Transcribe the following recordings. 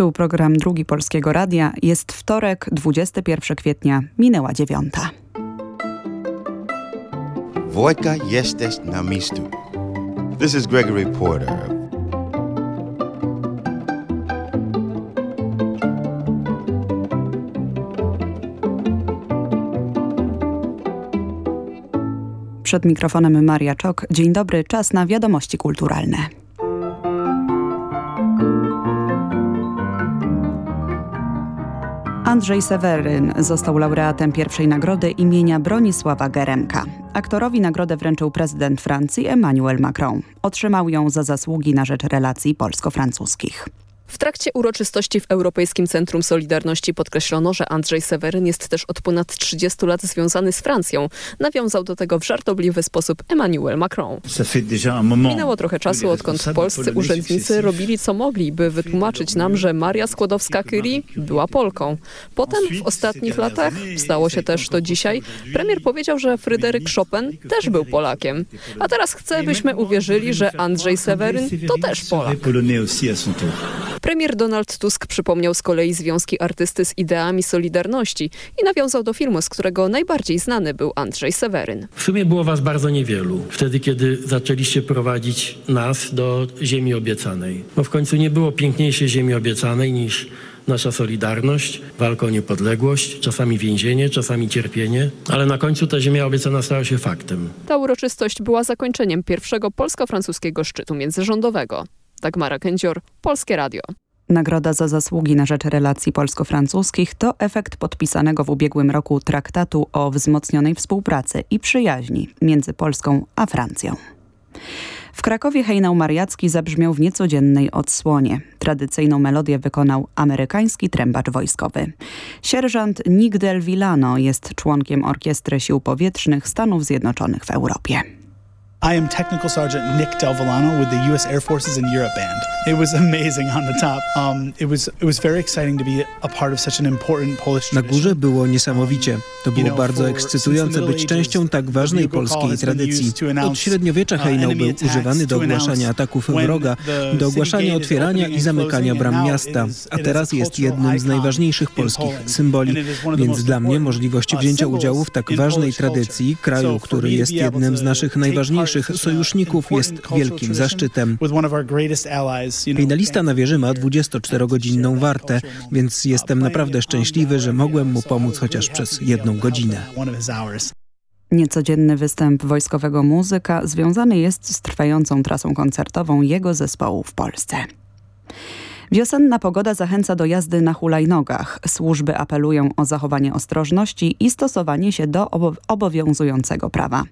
Tu program Drugi Polskiego Radia. Jest wtorek, 21 kwietnia, minęła dziewiąta. Wojka jesteś na miejscu. This is Gregory Porter. Przed mikrofonem Maria Czok. Dzień dobry, czas na wiadomości kulturalne. Andrzej Seweryn został laureatem pierwszej nagrody imienia Bronisława Geremka. Aktorowi nagrodę wręczył prezydent Francji Emmanuel Macron. Otrzymał ją za zasługi na rzecz relacji polsko-francuskich. W trakcie uroczystości w Europejskim Centrum Solidarności podkreślono, że Andrzej Seweryn jest też od ponad 30 lat związany z Francją. Nawiązał do tego w żartobliwy sposób Emmanuel Macron. Minęło trochę czasu, odkąd polscy urzędnicy robili co mogli, by wytłumaczyć nam, że Maria Skłodowska-Curie była Polką. Potem w ostatnich latach, stało się też to dzisiaj, premier powiedział, że Fryderyk Chopin też był Polakiem. A teraz chce, byśmy uwierzyli, że Andrzej Seweryn to też Polak. Premier Donald Tusk przypomniał z kolei związki artysty z ideami Solidarności i nawiązał do filmu, z którego najbardziej znany był Andrzej Seweryn. W sumie było was bardzo niewielu, wtedy kiedy zaczęliście prowadzić nas do ziemi obiecanej. Bo w końcu nie było piękniejszej ziemi obiecanej niż nasza solidarność, walka o niepodległość, czasami więzienie, czasami cierpienie, ale na końcu ta ziemia obiecana stała się faktem. Ta uroczystość była zakończeniem pierwszego polsko-francuskiego szczytu międzyrządowego. Dagmara Kędzior, Polskie Radio. Nagroda za zasługi na rzecz relacji polsko-francuskich to efekt podpisanego w ubiegłym roku traktatu o wzmocnionej współpracy i przyjaźni między Polską a Francją. W Krakowie hejnał mariacki zabrzmiał w niecodziennej odsłonie. Tradycyjną melodię wykonał amerykański trębacz wojskowy. Sierżant Nick Del Villano jest członkiem Orkiestry Sił Powietrznych Stanów Zjednoczonych w Europie. I am Technical Sergeant Nick Del Villano with the U.S. Air Forces in Europe Band. It was amazing on the top. Um, it was it was very exciting to be a part of such an important Polish Na górze było niesamowicie. To było bardzo ekscytujące być częścią tak ważnej polskiej tradycji. Od średniowiecza hejnał był używany do ogłaszania ataków wroga, do ogłaszania otwierania i zamykania bram miasta, a teraz jest jednym z najważniejszych polskich symboli. Więc dla mnie możliwość wzięcia udziału w tak ważnej tradycji kraju, który jest jednym z naszych najważniejszych sojuszników jest wielkim zaszczytem. Finalista na wieży ma 24-godzinną wartę, więc jestem naprawdę szczęśliwy, że mogłem mu pomóc chociaż przez jedną godzinę. Niecodzienny występ wojskowego muzyka związany jest z trwającą trasą koncertową jego zespołu w Polsce. Wiosenna pogoda zachęca do jazdy na hulajnogach. Służby apelują o zachowanie ostrożności i stosowanie się do obowiązującego prawa.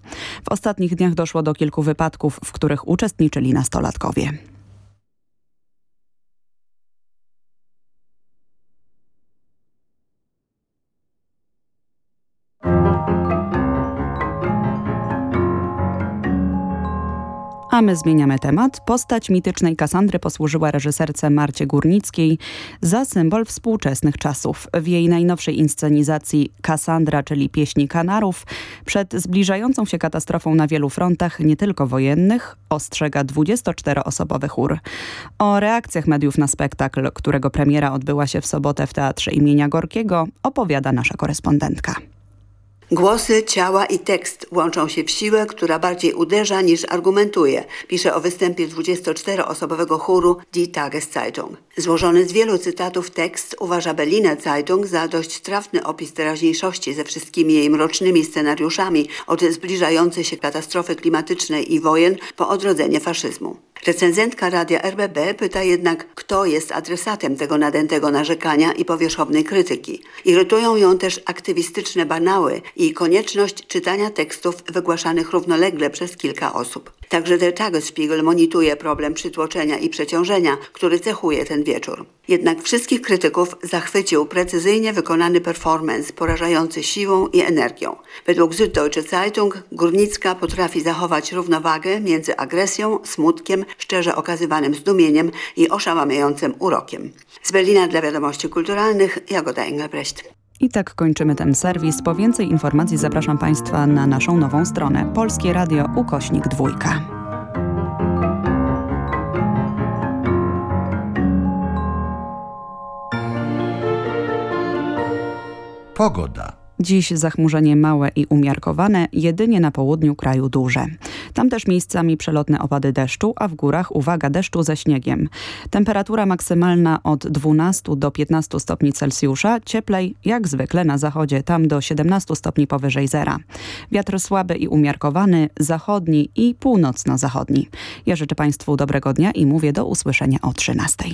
W ostatnich dniach doszło do kilku wypadków, w których uczestniczyli nastolatkowie. A my zmieniamy temat. Postać mitycznej Kasandry posłużyła reżyserce Marcie Górnickiej za symbol współczesnych czasów. W jej najnowszej inscenizacji Kasandra, czyli pieśni Kanarów, przed zbliżającą się katastrofą na wielu frontach, nie tylko wojennych, ostrzega 24-osobowy chór. O reakcjach mediów na spektakl, którego premiera odbyła się w sobotę w Teatrze imienia Gorkiego, opowiada nasza korespondentka. Głosy, ciała i tekst łączą się w siłę, która bardziej uderza niż argumentuje, pisze o występie 24-osobowego chóru Die Tageszeitung. Złożony z wielu cytatów tekst uważa Berliner Zeitung za dość trafny opis teraźniejszości ze wszystkimi jej mrocznymi scenariuszami od zbliżającej się katastrofy klimatycznej i wojen po odrodzenie faszyzmu. Recenzentka radia RBB pyta jednak, kto jest adresatem tego nadętego narzekania i powierzchownej krytyki. Irytują ją też aktywistyczne banały i konieczność czytania tekstów wygłaszanych równolegle przez kilka osób. Także Der Tagesspiegel monituje problem przytłoczenia i przeciążenia, który cechuje ten wieczór. Jednak wszystkich krytyków zachwycił precyzyjnie wykonany performance, porażający siłą i energią. Według Süddeutsche Zeitung Górnicka potrafi zachować równowagę między agresją, smutkiem, szczerze okazywanym zdumieniem i oszałamiającym urokiem. Z Berlina dla Wiadomości Kulturalnych Jagoda Engelbrecht. I tak kończymy ten serwis. Po więcej informacji zapraszam Państwa na naszą nową stronę Polskie Radio Ukośnik Dwójka. Pogoda. Dziś zachmurzenie małe i umiarkowane, jedynie na południu kraju duże. Tam też miejscami przelotne opady deszczu, a w górach uwaga deszczu ze śniegiem. Temperatura maksymalna od 12 do 15 stopni Celsjusza, cieplej jak zwykle na zachodzie, tam do 17 stopni powyżej zera. Wiatr słaby i umiarkowany, zachodni i północno-zachodni. Ja życzę Państwu dobrego dnia i mówię do usłyszenia o 13.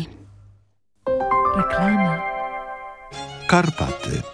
Reklama. Karpaty.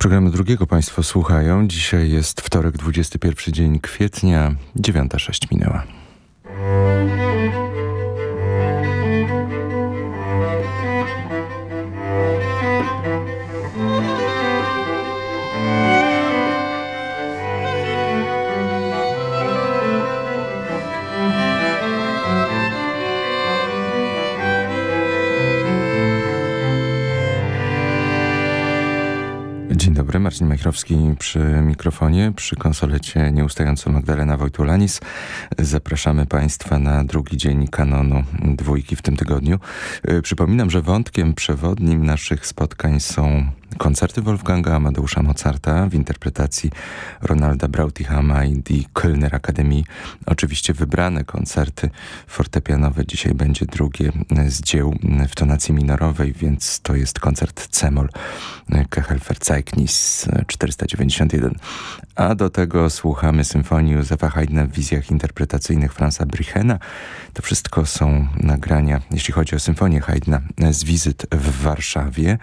Programu drugiego Państwo słuchają. Dzisiaj jest wtorek, 21 dzień kwietnia, 9.06 minęła. Marcin Majchrowski przy mikrofonie, przy konsolecie nieustająco Magdalena Wojtulanis. Zapraszamy Państwa na drugi dzień kanonu dwójki w tym tygodniu. E, przypominam, że wątkiem przewodnim naszych spotkań są koncerty Wolfganga Amadeusza Mozarta w interpretacji Ronalda Brautihama i Die Kölner Akademii. Oczywiście wybrane koncerty fortepianowe. Dzisiaj będzie drugie z dzieł w tonacji minorowej, więc to jest koncert C-moll Kechelferzeignis 491. A do tego słuchamy symfonii Józefa Haydna w wizjach interpretacyjnych Franza Brichena. To wszystko są nagrania, jeśli chodzi o symfonię Haydna, z wizyt w Warszawie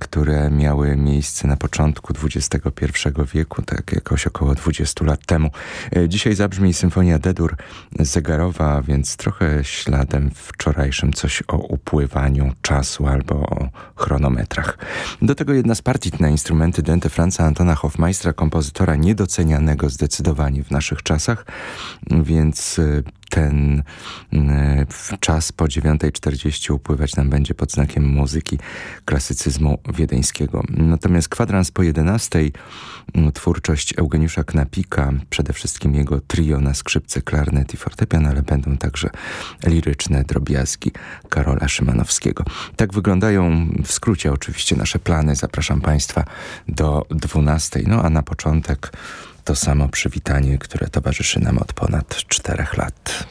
które miały miejsce na początku XXI wieku, tak jakoś około 20 lat temu. E, dzisiaj zabrzmi Symfonia D-dur zegarowa, więc trochę śladem wczorajszym coś o upływaniu czasu albo o chronometrach. Do tego jedna z partii na instrumenty Dente Franza Antona Hofmeistra, kompozytora niedocenianego zdecydowanie w naszych czasach, więc e, ten mm, czas po 9.40 upływać nam będzie pod znakiem muzyki klasycyzmu wiedeńskiego. Natomiast kwadrans po 11.00 mm, twórczość Eugeniusza Knapika, przede wszystkim jego trio na skrzypce, klarnet i fortepian, ale będą także liryczne drobiazgi Karola Szymanowskiego. Tak wyglądają w skrócie oczywiście nasze plany. Zapraszam Państwa do 12.00. No a na początek to samo przywitanie, które towarzyszy nam od ponad czterech lat.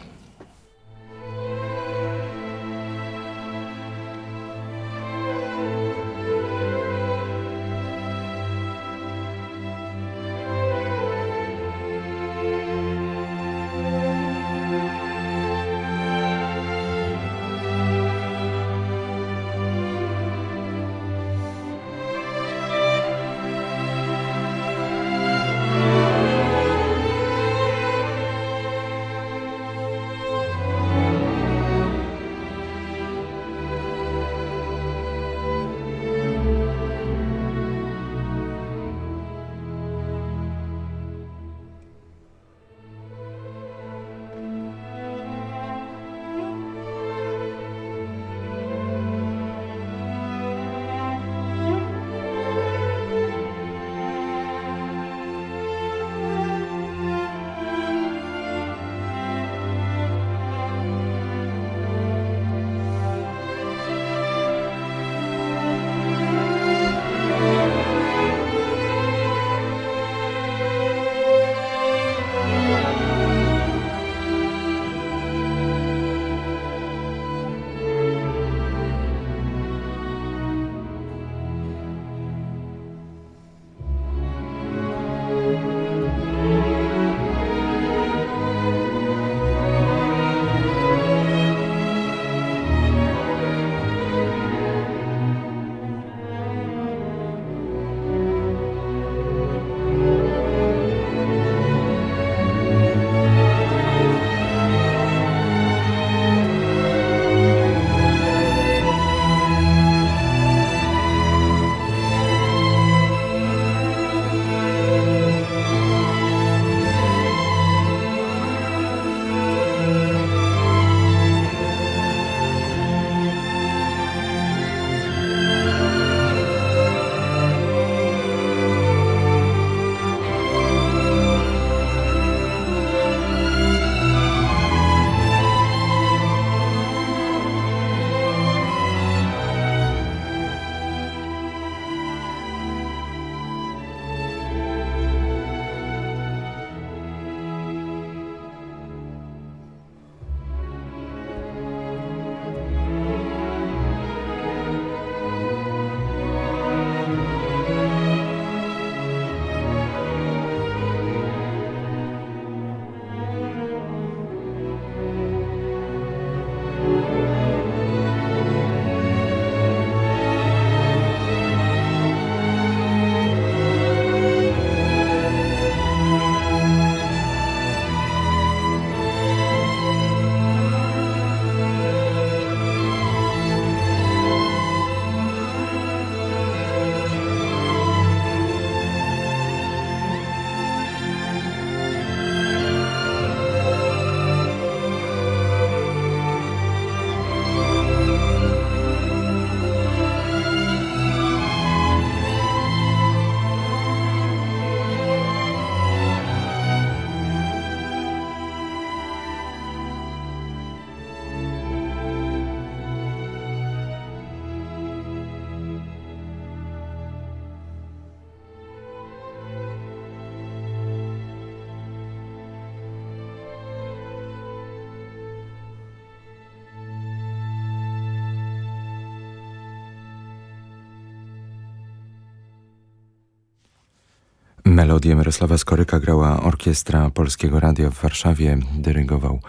Melodię Mirosława Skoryka grała Orkiestra Polskiego Radia w Warszawie, dyrygował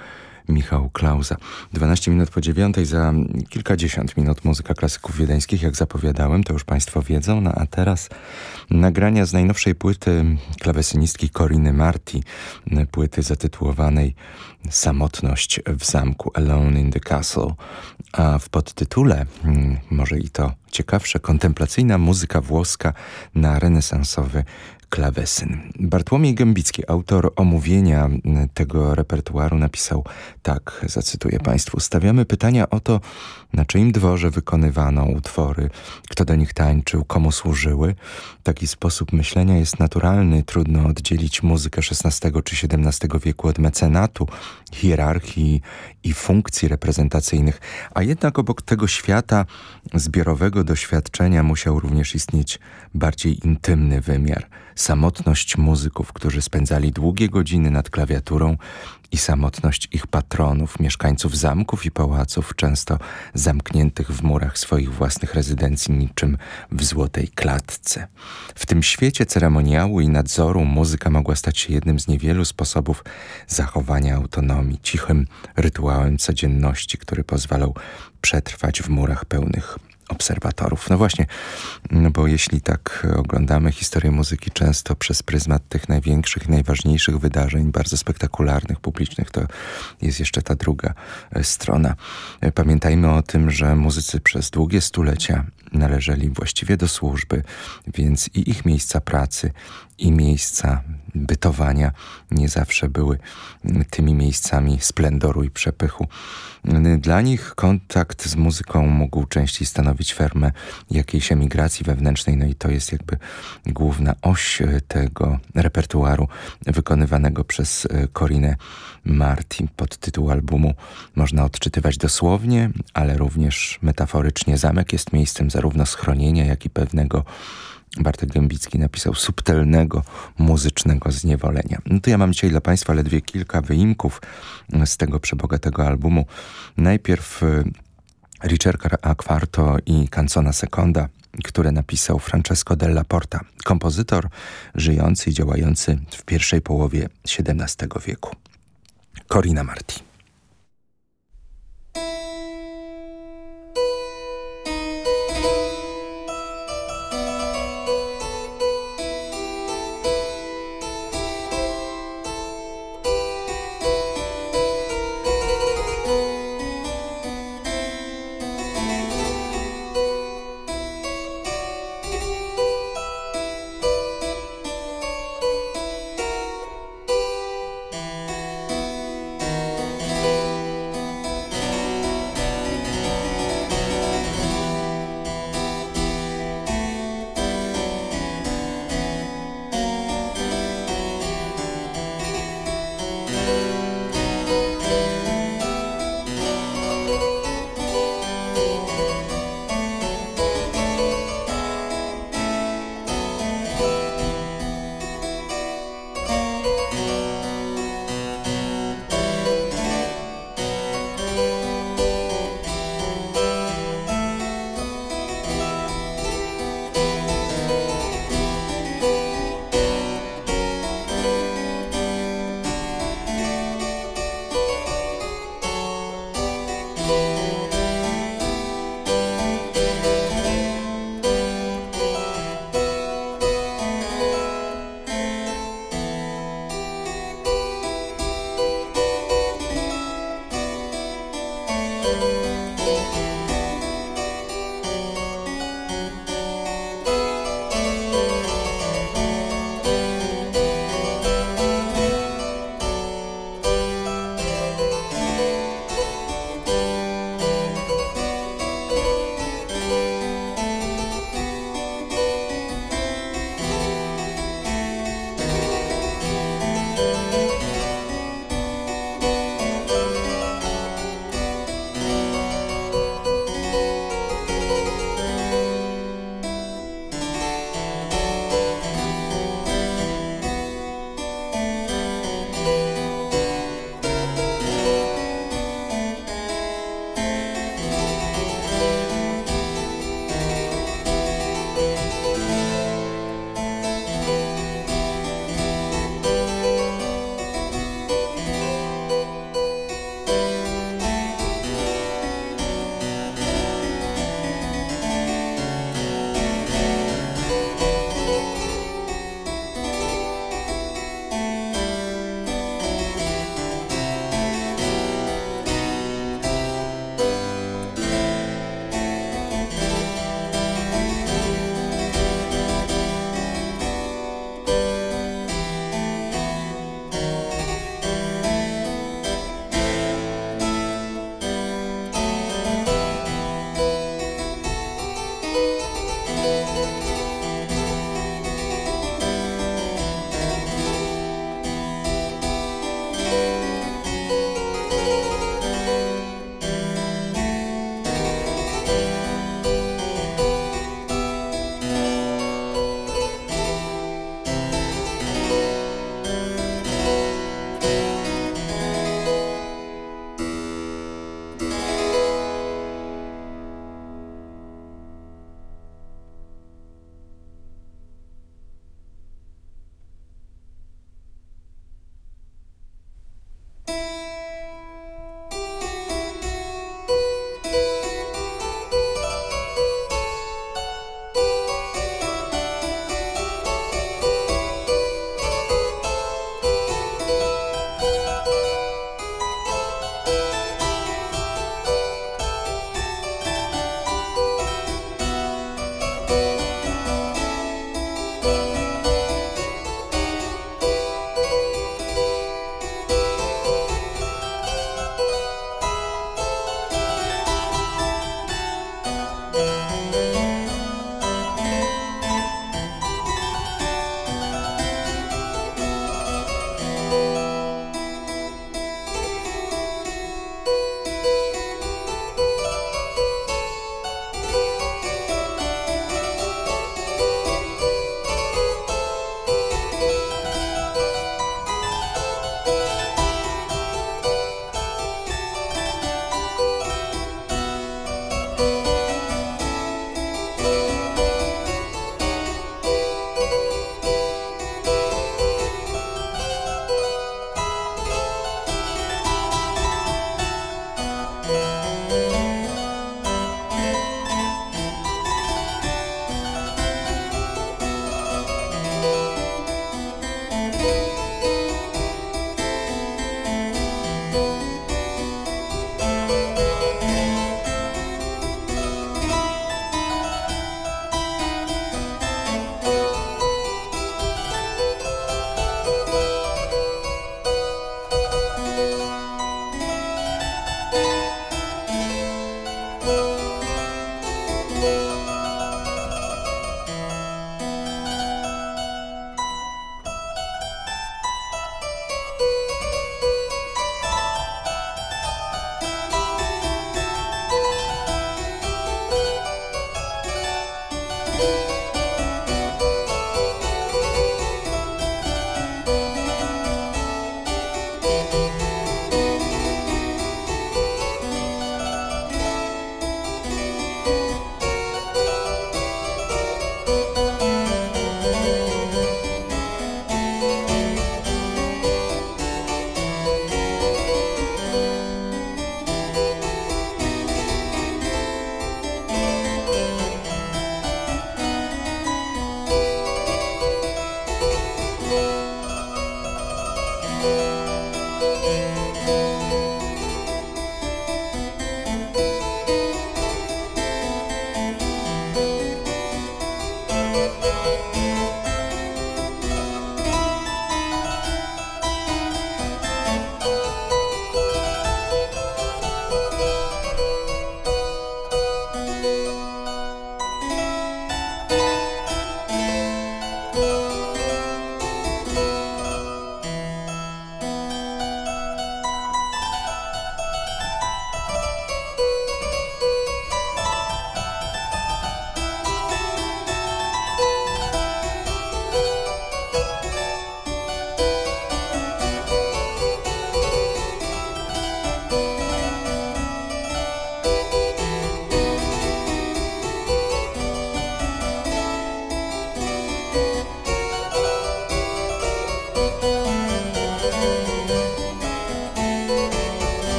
Michał Klauza. 12 minut po dziewiątej, za kilkadziesiąt minut muzyka klasyków wiedeńskich, jak zapowiadałem, to już Państwo wiedzą. No a teraz nagrania z najnowszej płyty klawesynistki Coriny Marti, płyty zatytułowanej Samotność w zamku, Alone in the Castle. A w podtytule, hmm, może i to ciekawsze, kontemplacyjna muzyka włoska na renesansowy klawesyn. Bartłomiej Gębicki, autor omówienia tego repertuaru, napisał tak, zacytuję Państwu. Stawiamy pytania o to, na czyim dworze wykonywano utwory, kto do nich tańczył, komu służyły. Taki sposób myślenia jest naturalny. Trudno oddzielić muzykę XVI czy XVII wieku od mecenatu, hierarchii i funkcji reprezentacyjnych. A jednak obok tego świata zbiorowego doświadczenia musiał również istnieć bardziej intymny wymiar. Samotność muzyków, którzy spędzali długie godziny nad klawiaturą i samotność ich patronów, mieszkańców zamków i pałaców, często zamkniętych w murach swoich własnych rezydencji niczym w złotej klatce. W tym świecie ceremoniału i nadzoru muzyka mogła stać się jednym z niewielu sposobów zachowania autonomii, cichym rytuałem codzienności, który pozwalał przetrwać w murach pełnych obserwatorów. No właśnie, no bo jeśli tak oglądamy historię muzyki często przez pryzmat tych największych, najważniejszych wydarzeń, bardzo spektakularnych, publicznych, to jest jeszcze ta druga e, strona. E, pamiętajmy o tym, że muzycy przez długie stulecia należeli właściwie do służby, więc i ich miejsca pracy, i miejsca bytowania nie zawsze były tymi miejscami splendoru i przepychu. Dla nich kontakt z muzyką mógł częściej stanowić fermę jakiejś emigracji wewnętrznej, no i to jest jakby główna oś tego repertuaru wykonywanego przez Corinę Marti. Pod tytuł albumu można odczytywać dosłownie, ale również metaforycznie. Zamek jest miejscem zarówno schronienia, jak i pewnego Bartek Gębicki napisał subtelnego, muzycznego zniewolenia. No to ja mam dzisiaj dla Państwa ledwie kilka wyimków z tego przebogatego albumu. Najpierw y, Ricerca a Quarto i Canzona Seconda, które napisał Francesco della Porta, kompozytor żyjący i działający w pierwszej połowie XVII wieku. Corina Marti.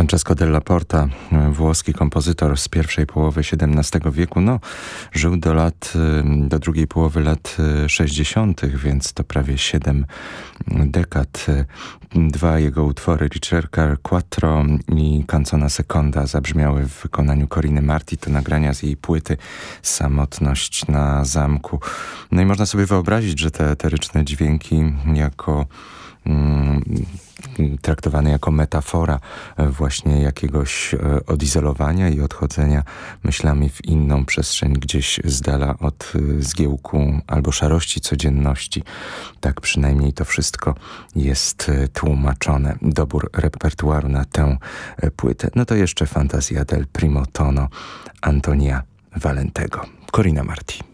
Francesco della Porta, włoski kompozytor z pierwszej połowy XVII wieku, no, żył do lat, do drugiej połowy lat 60., więc to prawie siedem dekad. Dwa jego utwory, Ricerca Quattro i Canzona Seconda, zabrzmiały w wykonaniu Coriny Marti. To nagrania z jej płyty Samotność na zamku. No i można sobie wyobrazić, że te eteryczne dźwięki jako traktowany jako metafora właśnie jakiegoś e, odizolowania i odchodzenia myślami w inną przestrzeń, gdzieś z dala od e, zgiełku albo szarości codzienności. Tak przynajmniej to wszystko jest e, tłumaczone. Dobór repertuaru na tę płytę. No to jeszcze fantazja del primo tono Antonia Valentego. Corina Marti.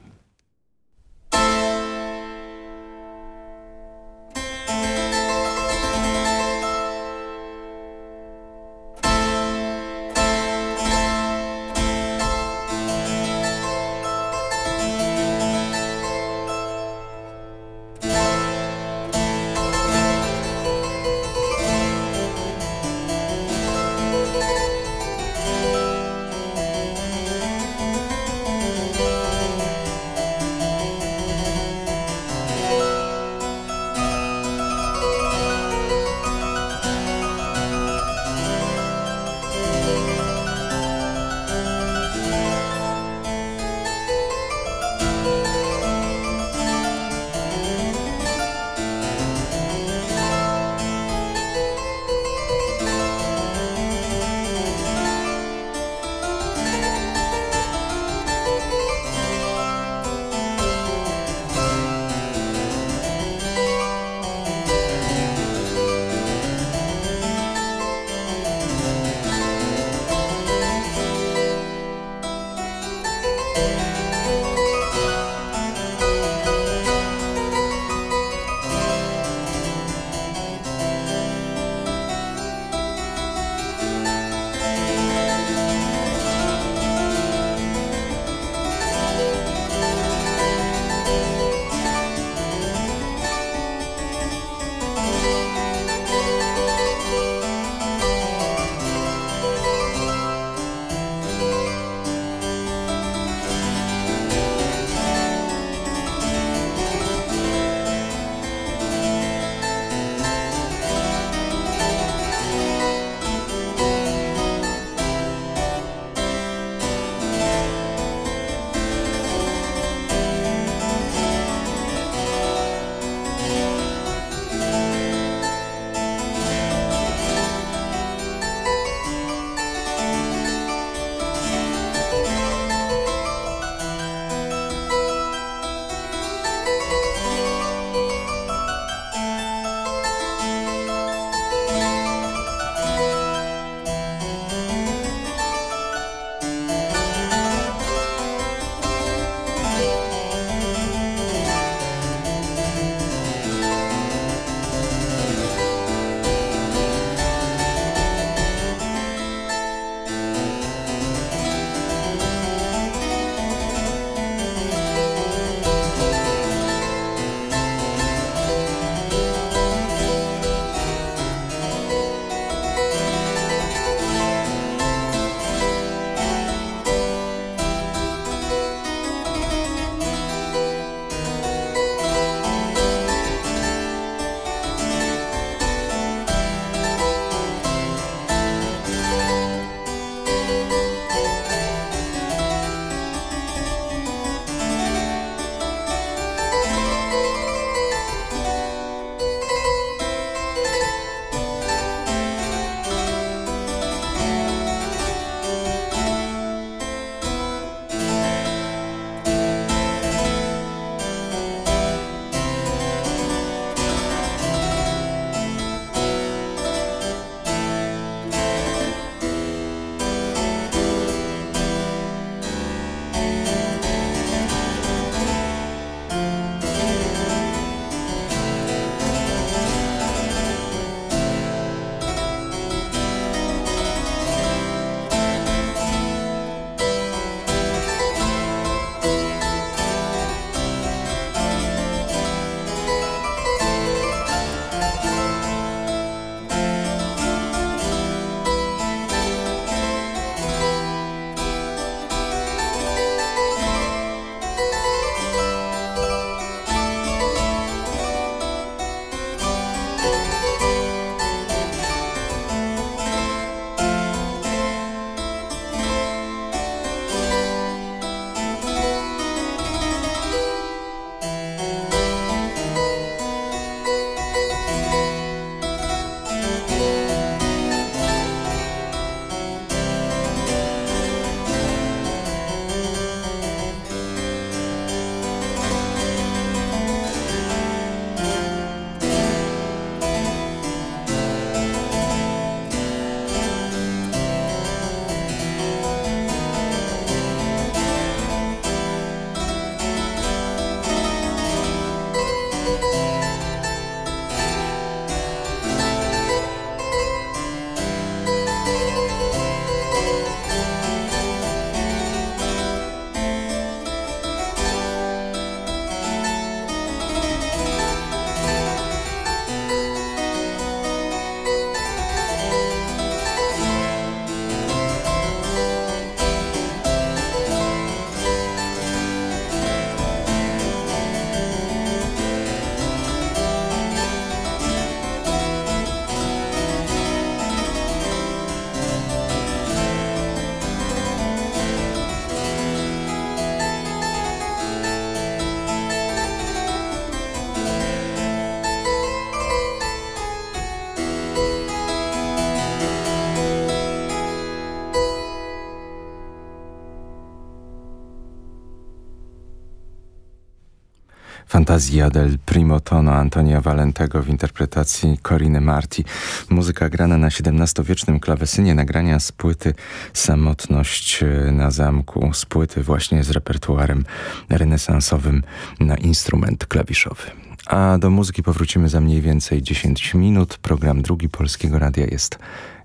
Fantazja del primo tono Antonia Valentego w interpretacji Coriny Marti. Muzyka grana na XVII-wiecznym klawesynie, nagrania z płyty Samotność na zamku, z płyty właśnie z repertuarem renesansowym na instrument klawiszowy. A do muzyki powrócimy za mniej więcej 10 minut. Program drugi Polskiego Radia jest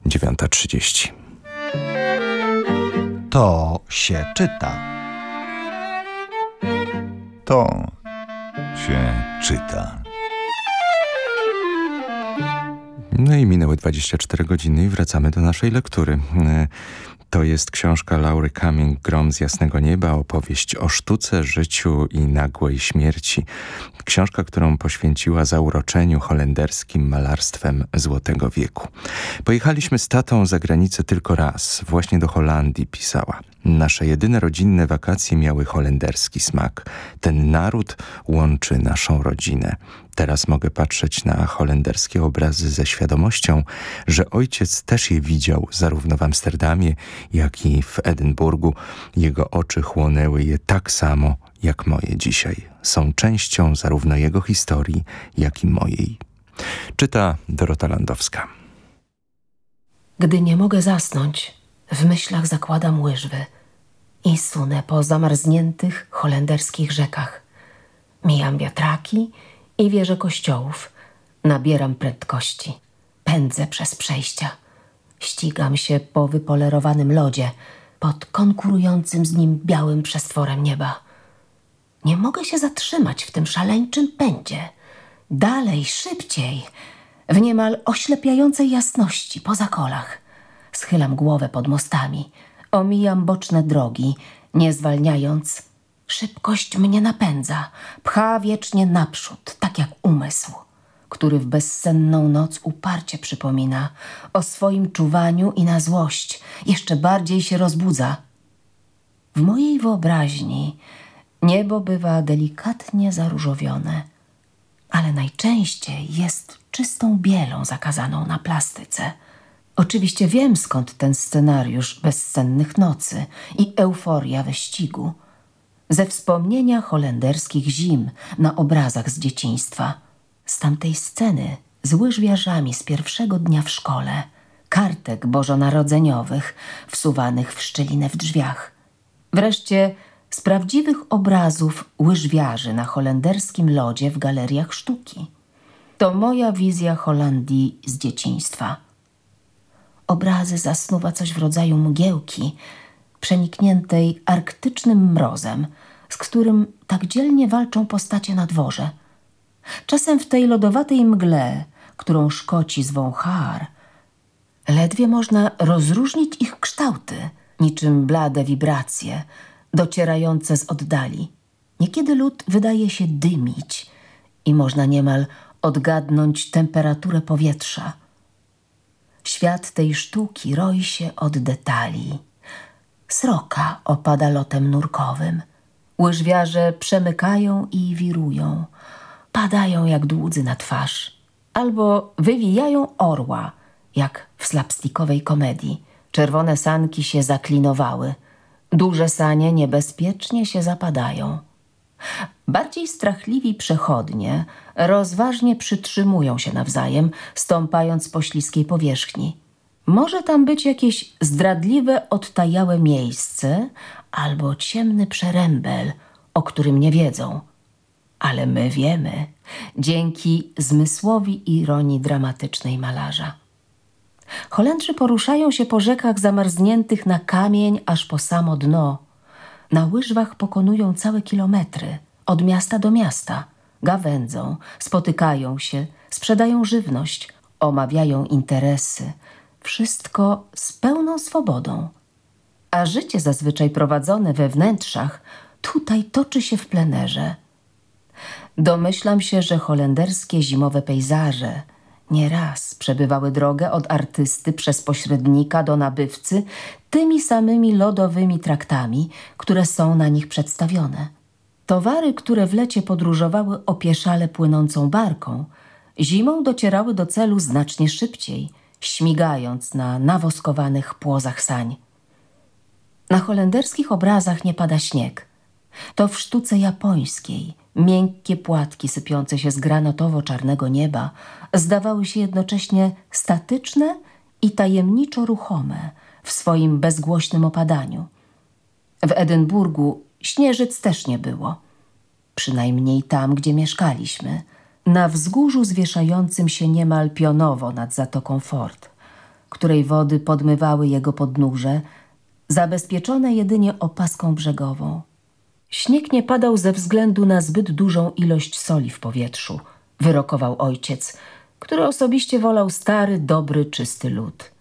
9.30. To się czyta. To się czyta. No i minęły 24 godziny i wracamy do naszej lektury. To jest książka Laury Cumming Grom z jasnego nieba, opowieść o sztuce, życiu i nagłej śmierci. Książka, którą poświęciła zauroczeniu holenderskim malarstwem Złotego Wieku. Pojechaliśmy z tatą za granicę tylko raz, właśnie do Holandii, pisała. Nasze jedyne rodzinne wakacje miały holenderski smak. Ten naród łączy naszą rodzinę. Teraz mogę patrzeć na holenderskie obrazy ze świadomością, że ojciec też je widział zarówno w Amsterdamie, jak i w Edynburgu. Jego oczy chłonęły je tak samo, jak moje dzisiaj. Są częścią zarówno jego historii, jak i mojej. Czyta Dorota Landowska. Gdy nie mogę zasnąć, w myślach zakładam łyżwy i sunę po zamarzniętych holenderskich rzekach. Mijam wiatraki i wieże kościołów. Nabieram prędkości. Pędzę przez przejścia. Ścigam się po wypolerowanym lodzie pod konkurującym z nim białym przestworem nieba. Nie mogę się zatrzymać w tym szaleńczym pędzie. Dalej, szybciej, w niemal oślepiającej jasności po zakolach. Schylam głowę pod mostami, omijam boczne drogi, nie zwalniając. Szybkość mnie napędza, pcha wiecznie naprzód, tak jak umysł, który w bezsenną noc uparcie przypomina o swoim czuwaniu i na złość jeszcze bardziej się rozbudza. W mojej wyobraźni niebo bywa delikatnie zaróżowione, ale najczęściej jest czystą bielą zakazaną na plastyce – Oczywiście wiem skąd ten scenariusz bezsennych nocy i euforia wyścigu. Ze wspomnienia holenderskich zim na obrazach z dzieciństwa. Z tamtej sceny z łyżwiarzami z pierwszego dnia w szkole, kartek bożonarodzeniowych wsuwanych w szczelinę w drzwiach. Wreszcie z prawdziwych obrazów łyżwiarzy na holenderskim lodzie w galeriach sztuki. To moja wizja Holandii z dzieciństwa – obrazy zasnuwa coś w rodzaju mgiełki, przenikniętej arktycznym mrozem, z którym tak dzielnie walczą postacie na dworze. Czasem w tej lodowatej mgle, którą Szkoci zwą har, ledwie można rozróżnić ich kształty, niczym blade wibracje, docierające z oddali. Niekiedy lód wydaje się dymić i można niemal odgadnąć temperaturę powietrza – Świat tej sztuki roi się od detali. Sroka opada lotem nurkowym. Łyżwiarze przemykają i wirują. Padają jak dłudzy na twarz. Albo wywijają orła, jak w slapstickowej komedii. Czerwone sanki się zaklinowały. Duże sanie niebezpiecznie się zapadają. Bardziej strachliwi przechodnie rozważnie przytrzymują się nawzajem, stąpając po śliskiej powierzchni. Może tam być jakieś zdradliwe, odtajałe miejsce albo ciemny przerębel, o którym nie wiedzą. Ale my wiemy, dzięki zmysłowi ironii dramatycznej malarza. Holendrzy poruszają się po rzekach zamarzniętych na kamień aż po samo dno. Na łyżwach pokonują całe kilometry – od miasta do miasta, gawędzą, spotykają się, sprzedają żywność, omawiają interesy. Wszystko z pełną swobodą. A życie zazwyczaj prowadzone we wnętrzach tutaj toczy się w plenerze. Domyślam się, że holenderskie zimowe pejzaże nieraz przebywały drogę od artysty przez pośrednika do nabywcy tymi samymi lodowymi traktami, które są na nich przedstawione. Towary, które w lecie podróżowały opieszale płynącą barką, zimą docierały do celu znacznie szybciej, śmigając na nawoskowanych płozach sań. Na holenderskich obrazach nie pada śnieg. To w sztuce japońskiej, miękkie płatki sypiące się z granatowo-czarnego nieba zdawały się jednocześnie statyczne i tajemniczo ruchome w swoim bezgłośnym opadaniu. W Edynburgu śnieżyc też nie było, przynajmniej tam, gdzie mieszkaliśmy, na wzgórzu zwieszającym się niemal pionowo nad Zatoką Fort, której wody podmywały jego podnóże, zabezpieczone jedynie opaską brzegową. Śnieg nie padał ze względu na zbyt dużą ilość soli w powietrzu, wyrokował ojciec, który osobiście wolał stary, dobry, czysty lód.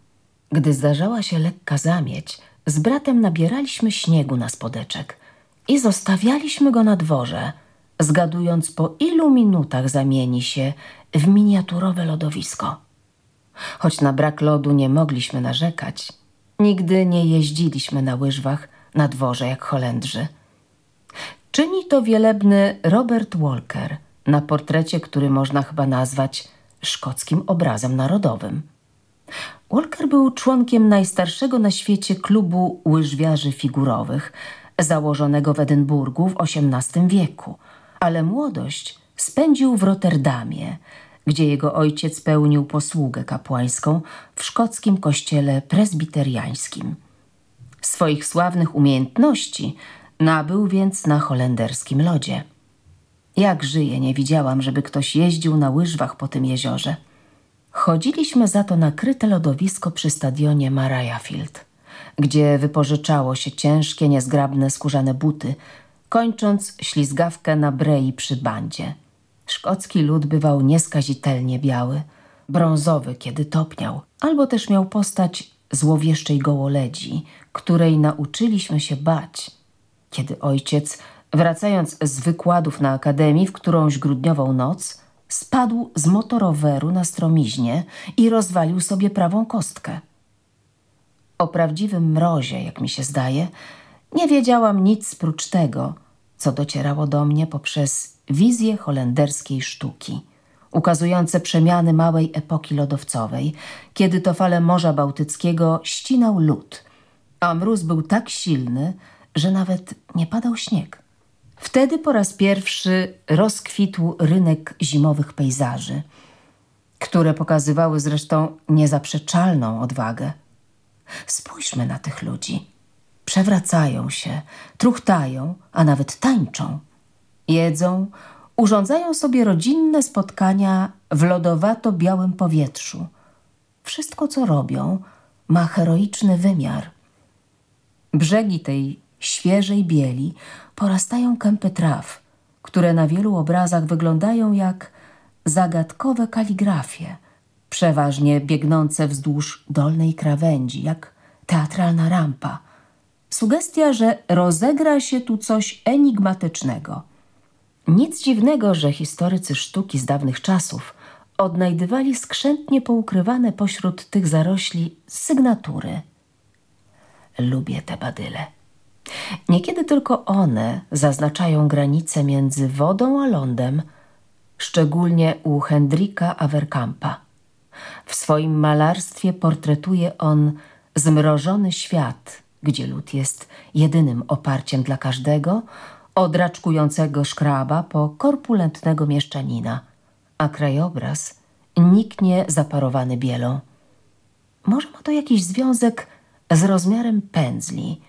Gdy zdarzała się lekka zamieć, z bratem nabieraliśmy śniegu na spodeczek i zostawialiśmy go na dworze, zgadując po ilu minutach zamieni się w miniaturowe lodowisko. Choć na brak lodu nie mogliśmy narzekać, nigdy nie jeździliśmy na łyżwach na dworze jak Holendrzy. Czyni to wielebny Robert Walker na portrecie, który można chyba nazwać szkockim obrazem narodowym. Walker był członkiem najstarszego na świecie klubu łyżwiarzy figurowych, założonego w Edynburgu w XVIII wieku, ale młodość spędził w Rotterdamie, gdzie jego ojciec pełnił posługę kapłańską w szkockim kościele prezbiteriańskim. Swoich sławnych umiejętności nabył więc na holenderskim lodzie. Jak żyje, nie widziałam, żeby ktoś jeździł na łyżwach po tym jeziorze. Chodziliśmy za to na kryte lodowisko przy stadionie Mariafield, gdzie wypożyczało się ciężkie, niezgrabne skórzane buty, kończąc ślizgawkę na brei przy bandzie. Szkocki lud bywał nieskazitelnie biały, brązowy, kiedy topniał, albo też miał postać złowieszczej gołoledzi, której nauczyliśmy się bać, kiedy ojciec, wracając z wykładów na akademii w którąś grudniową noc, spadł z motoroweru na stromiźnie i rozwalił sobie prawą kostkę. O prawdziwym mrozie, jak mi się zdaje, nie wiedziałam nic prócz tego, co docierało do mnie poprzez wizje holenderskiej sztuki, ukazujące przemiany małej epoki lodowcowej, kiedy to fale Morza Bałtyckiego ścinał lód, a mróz był tak silny, że nawet nie padał śnieg. Wtedy po raz pierwszy rozkwitł rynek zimowych pejzaży, które pokazywały zresztą niezaprzeczalną odwagę. Spójrzmy na tych ludzi. Przewracają się, truchtają, a nawet tańczą. Jedzą, urządzają sobie rodzinne spotkania w lodowato-białym powietrzu. Wszystko, co robią, ma heroiczny wymiar. Brzegi tej świeżej bieli porastają kępy traw, które na wielu obrazach wyglądają jak zagadkowe kaligrafie, przeważnie biegnące wzdłuż dolnej krawędzi, jak teatralna rampa. Sugestia, że rozegra się tu coś enigmatycznego. Nic dziwnego, że historycy sztuki z dawnych czasów odnajdywali skrzętnie poukrywane pośród tych zarośli sygnatury. Lubię te badyle. Niekiedy tylko one zaznaczają granice między wodą a lądem, szczególnie u Hendrika Averkampa. W swoim malarstwie portretuje on zmrożony świat, gdzie lód jest jedynym oparciem dla każdego, od raczkującego szkraba po korpulentnego mieszczanina, a krajobraz niknie zaparowany bielą. Może ma to jakiś związek z rozmiarem pędzli,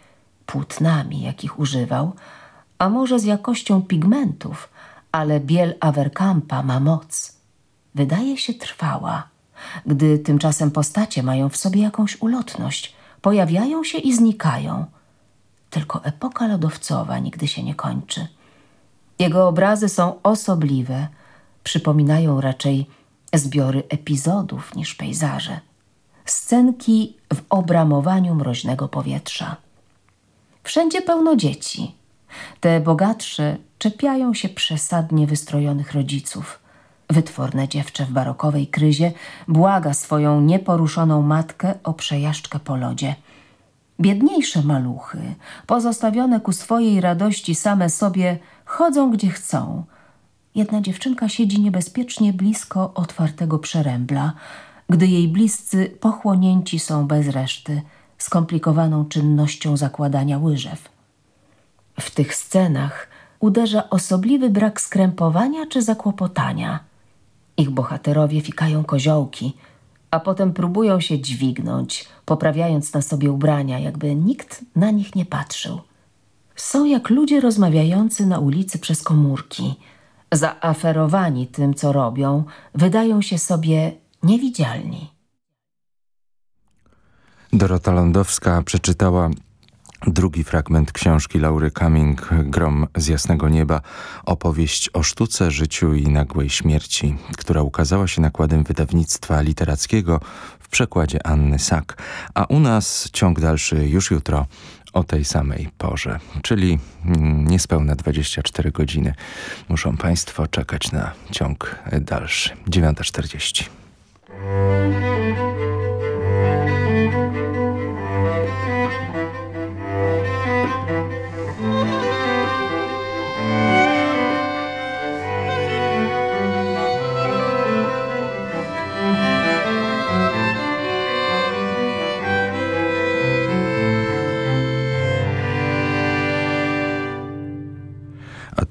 płótnami, jakich używał, a może z jakością pigmentów, ale biel Averkampa ma moc. Wydaje się trwała, gdy tymczasem postacie mają w sobie jakąś ulotność, pojawiają się i znikają. Tylko epoka lodowcowa nigdy się nie kończy. Jego obrazy są osobliwe, przypominają raczej zbiory epizodów niż pejzaże. Scenki w obramowaniu mroźnego powietrza. Wszędzie pełno dzieci. Te bogatsze czepiają się przesadnie wystrojonych rodziców. Wytworne dziewczę w barokowej kryzie błaga swoją nieporuszoną matkę o przejażdżkę po lodzie. Biedniejsze maluchy, pozostawione ku swojej radości same sobie, chodzą gdzie chcą. Jedna dziewczynka siedzi niebezpiecznie blisko otwartego przerębla, gdy jej bliscy pochłonięci są bez reszty – skomplikowaną czynnością zakładania łyżew. W tych scenach uderza osobliwy brak skrępowania czy zakłopotania. Ich bohaterowie fikają koziołki, a potem próbują się dźwignąć, poprawiając na sobie ubrania, jakby nikt na nich nie patrzył. Są jak ludzie rozmawiający na ulicy przez komórki. Zaaferowani tym, co robią, wydają się sobie niewidzialni. Dorota Lądowska przeczytała Drugi fragment książki Laury Cumming, Grom z jasnego nieba, opowieść o sztuce, życiu i nagłej śmierci, która ukazała się nakładem wydawnictwa literackiego w przekładzie Anny Sak. A u nas ciąg dalszy już jutro o tej samej porze, czyli mm, niespełna 24 godziny. Muszą Państwo czekać na ciąg dalszy. 9.40.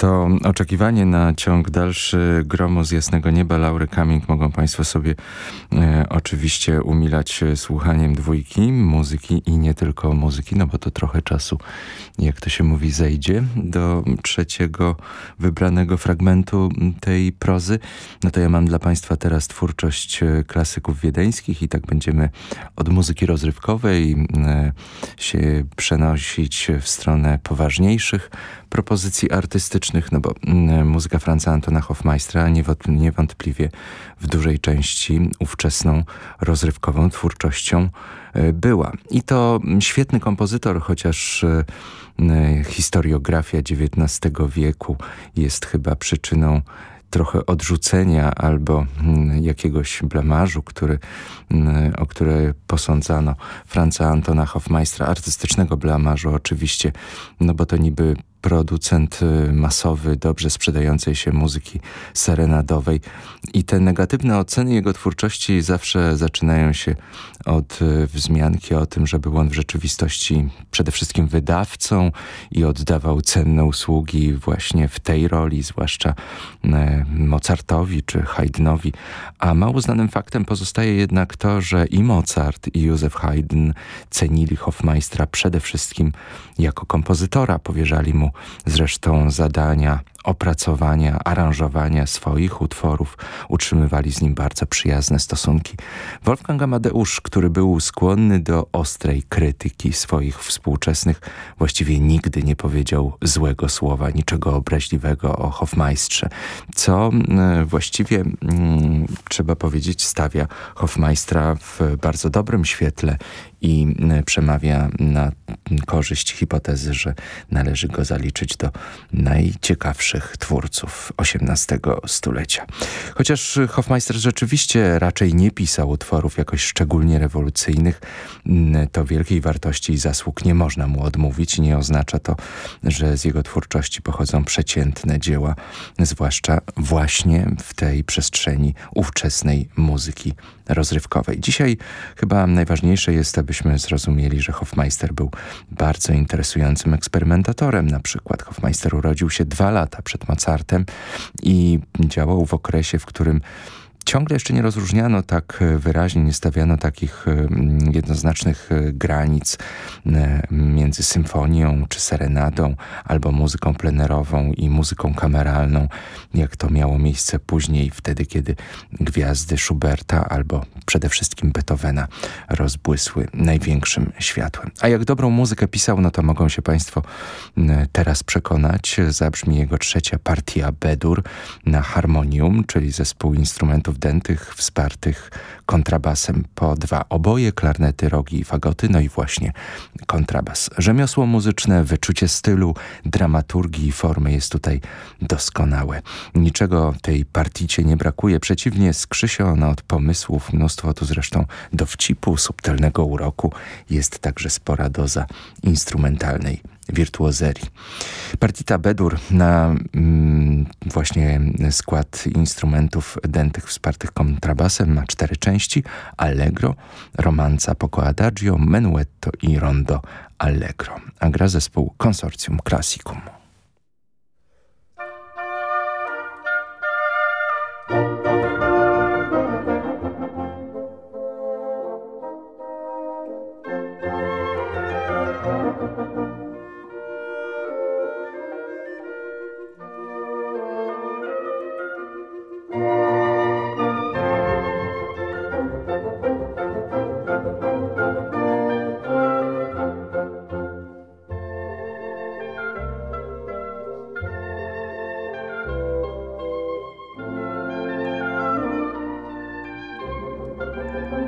to oczekiwanie na ciąg dalszy gromu z jasnego nieba Laury Cumming mogą Państwo sobie e, oczywiście umilać słuchaniem dwójki, muzyki i nie tylko muzyki, no bo to trochę czasu, jak to się mówi, zejdzie do trzeciego wybranego fragmentu tej prozy. No to ja mam dla Państwa teraz twórczość e, klasyków wiedeńskich i tak będziemy od muzyki rozrywkowej e, się przenosić w stronę poważniejszych propozycji artystycznych, no bo mm, muzyka Franza Antona Hofmeistera niewątpliwie w dużej części ówczesną rozrywkową twórczością e, była. I to świetny kompozytor, chociaż e, historiografia XIX wieku jest chyba przyczyną trochę odrzucenia albo mm, jakiegoś blamażu, który, mm, o które posądzano Franca Antona Hofmeistera, artystycznego blamażu oczywiście, no bo to niby producent y, masowy, dobrze sprzedającej się muzyki serenadowej. I te negatywne oceny jego twórczości zawsze zaczynają się od y, wzmianki o tym, że był on w rzeczywistości przede wszystkim wydawcą i oddawał cenne usługi właśnie w tej roli, zwłaszcza y, Mozartowi czy Haydnowi, a mało znanym faktem pozostaje jednak to, że i Mozart i Józef Haydn cenili Hofmeistra przede wszystkim jako kompozytora, powierzali mu zresztą zadania opracowania, aranżowania swoich utworów utrzymywali z nim bardzo przyjazne stosunki. Wolfgang Amadeusz, który był skłonny do ostrej krytyki swoich współczesnych, właściwie nigdy nie powiedział złego słowa, niczego obraźliwego o Hofmeistrze, co e, właściwie mm, trzeba powiedzieć stawia Hofmeistra w bardzo dobrym świetle i e, przemawia na korzyść hipotezy, że należy go zaliczyć do najciekawszych twórców XVIII stulecia. Chociaż Hofmeister rzeczywiście raczej nie pisał utworów jakoś szczególnie rewolucyjnych, to wielkiej wartości i zasług nie można mu odmówić. Nie oznacza to, że z jego twórczości pochodzą przeciętne dzieła, zwłaszcza właśnie w tej przestrzeni ówczesnej muzyki rozrywkowej. Dzisiaj chyba najważniejsze jest, abyśmy zrozumieli, że Hofmeister był bardzo interesującym eksperymentatorem. Na przykład Hofmeister urodził się dwa lata przed Mozartem i działał w okresie, w którym ciągle jeszcze nie rozróżniano tak e, wyraźnie, nie stawiano takich e, jednoznacznych e, granic między symfonią czy serenadą, albo muzyką plenerową i muzyką kameralną, jak to miało miejsce później, wtedy kiedy gwiazdy Schuberta albo przede wszystkim Beethovena rozbłysły największym światłem. A jak dobrą muzykę pisał, no to mogą się Państwo teraz przekonać. Zabrzmi jego trzecia partia Bedur na harmonium, czyli zespół instrumentów dętych wspartych kontrabasem po dwa oboje, klarnety, rogi i fagoty, no i właśnie kontrabas. Rzemiosło muzyczne, wyczucie stylu, dramaturgii i formy jest tutaj doskonałe. Niczego tej particie nie brakuje, przeciwnie skrzy ona od pomysłów, mnóstwo tu zresztą dowcipu, subtelnego uroku, jest także spora doza instrumentalnej wirtuozerii. Partita Bedur na mm, właśnie skład instrumentów dętych wspartych kontrabasem ma cztery części. Allegro, romanza poco adagio, menuetto i rondo allegro. A gra zespół Consortium Classicum. Música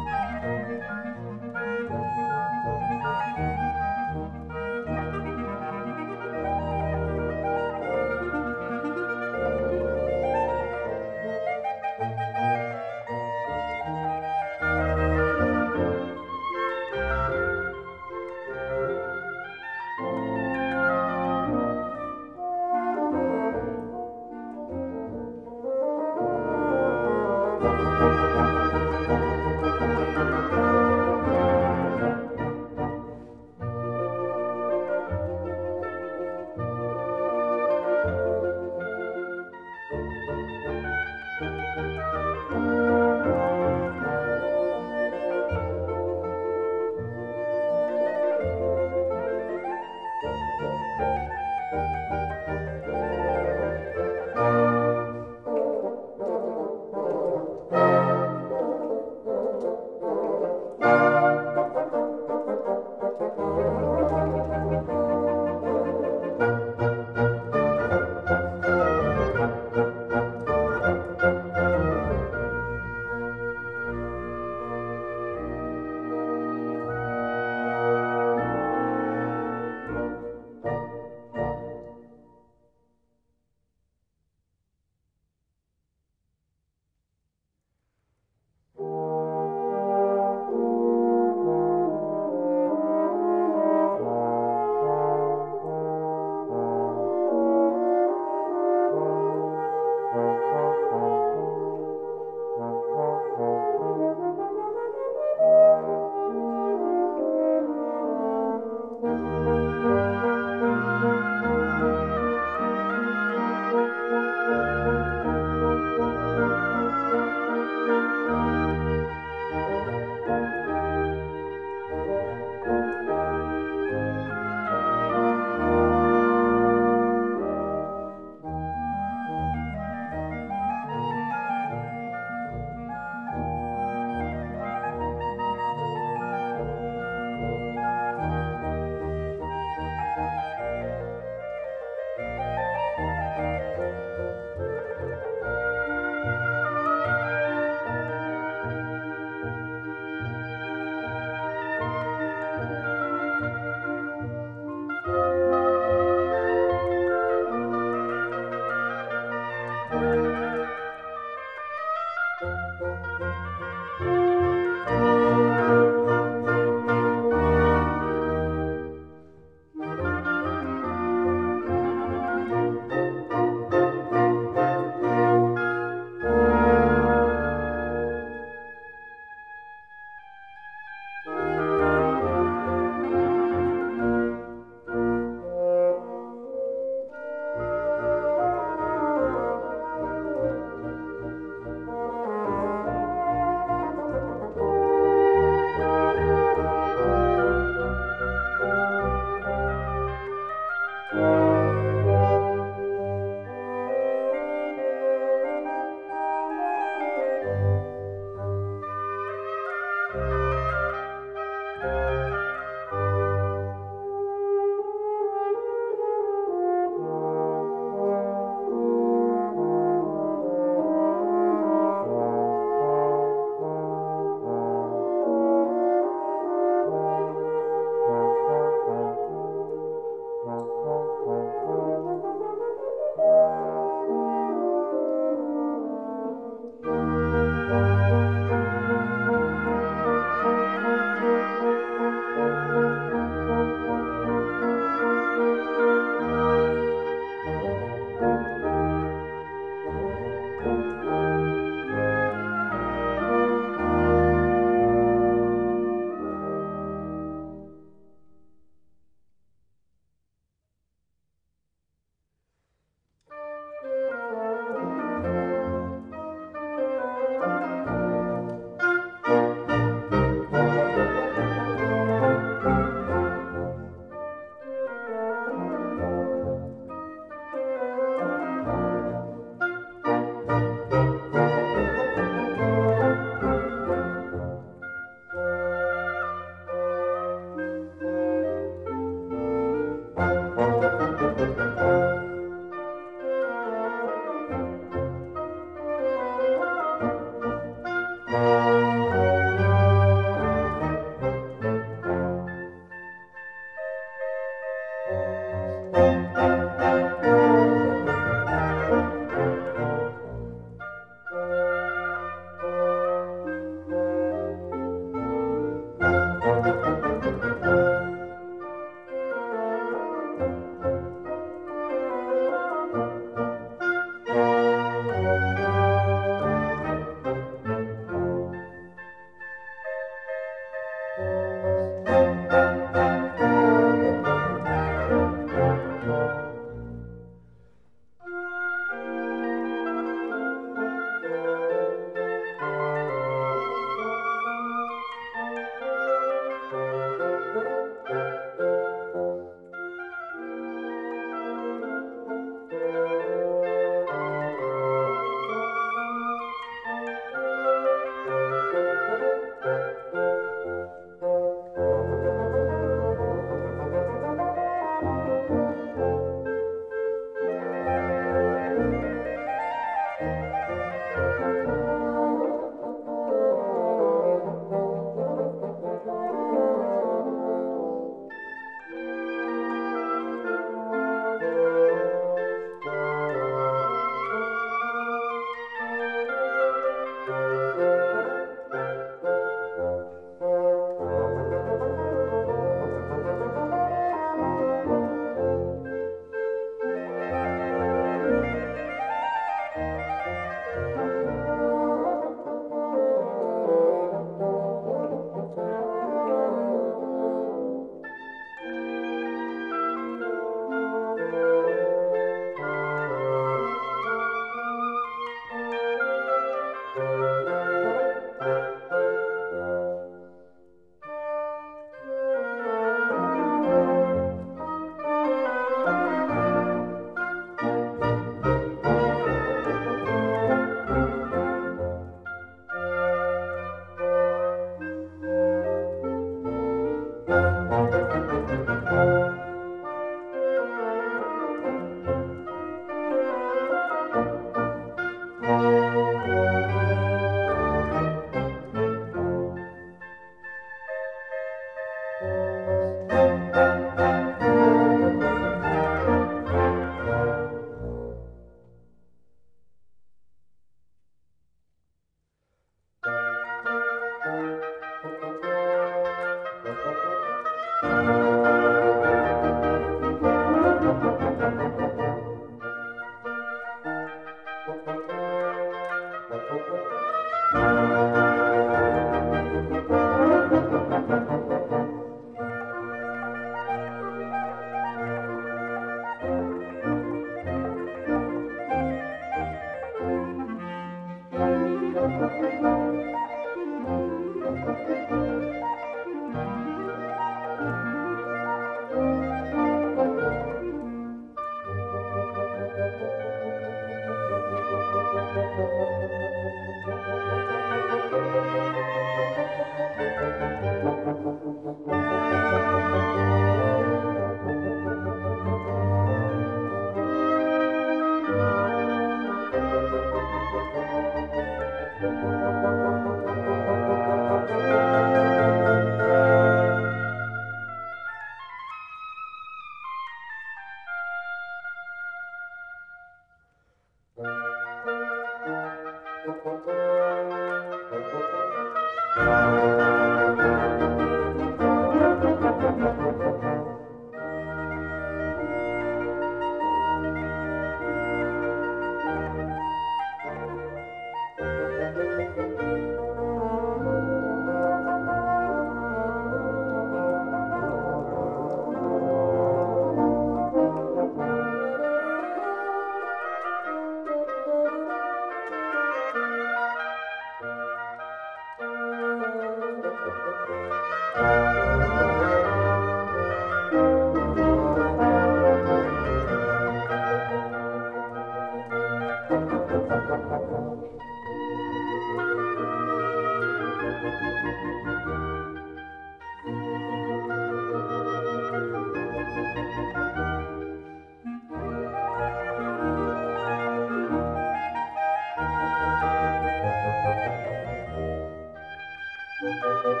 Thank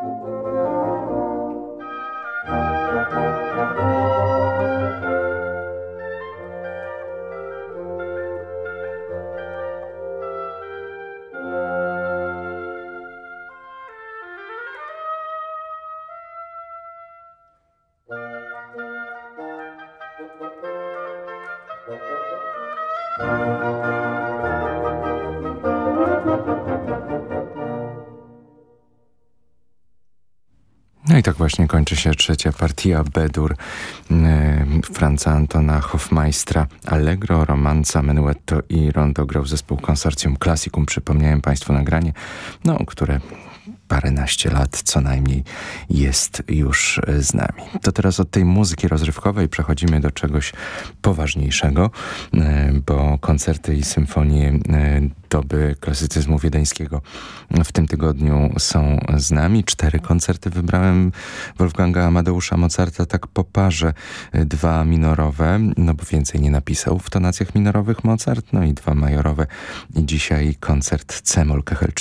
you. Tak właśnie kończy się trzecia partia Bedur e, Franza Antona Hofmeistra. Allegro, Romanza, Menuetto i Rondo grał zespół konsorcjum Classicum. Przypomniałem Państwu nagranie, no, które paręnaście lat co najmniej jest już z nami. To teraz od tej muzyki rozrywkowej przechodzimy do czegoś poważniejszego, e, bo koncerty i symfonie e, doby klasycyzmu wiedeńskiego w tym tygodniu są z nami. Cztery koncerty wybrałem Wolfganga Amadeusza Mozarta tak po parze. Dwa minorowe, no bo więcej nie napisał w tonacjach minorowych Mozart, no i dwa majorowe. I dzisiaj koncert C-moll Kechel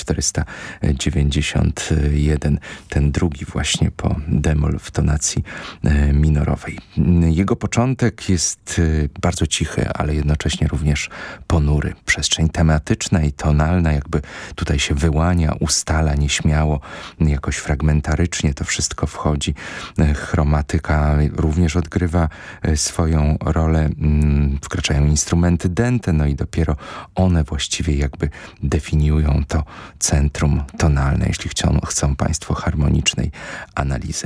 491, ten drugi właśnie po demol w tonacji e, minorowej. Jego początek jest e, bardzo cichy, ale jednocześnie również ponury. Przestrzeń tematyczna i tonalna jakby tutaj się wyłania, ustala nieśmiało, jakoś fragmentarycznie to wszystko wchodzi. E, chromatyka również odgrywa swoją rolę. Mm, wkraczają instrumenty dęte, no i dopiero one właściwie jakby definiują to centrum tonalne, jeśli chcą, chcą Państwo harmonicznej analizy.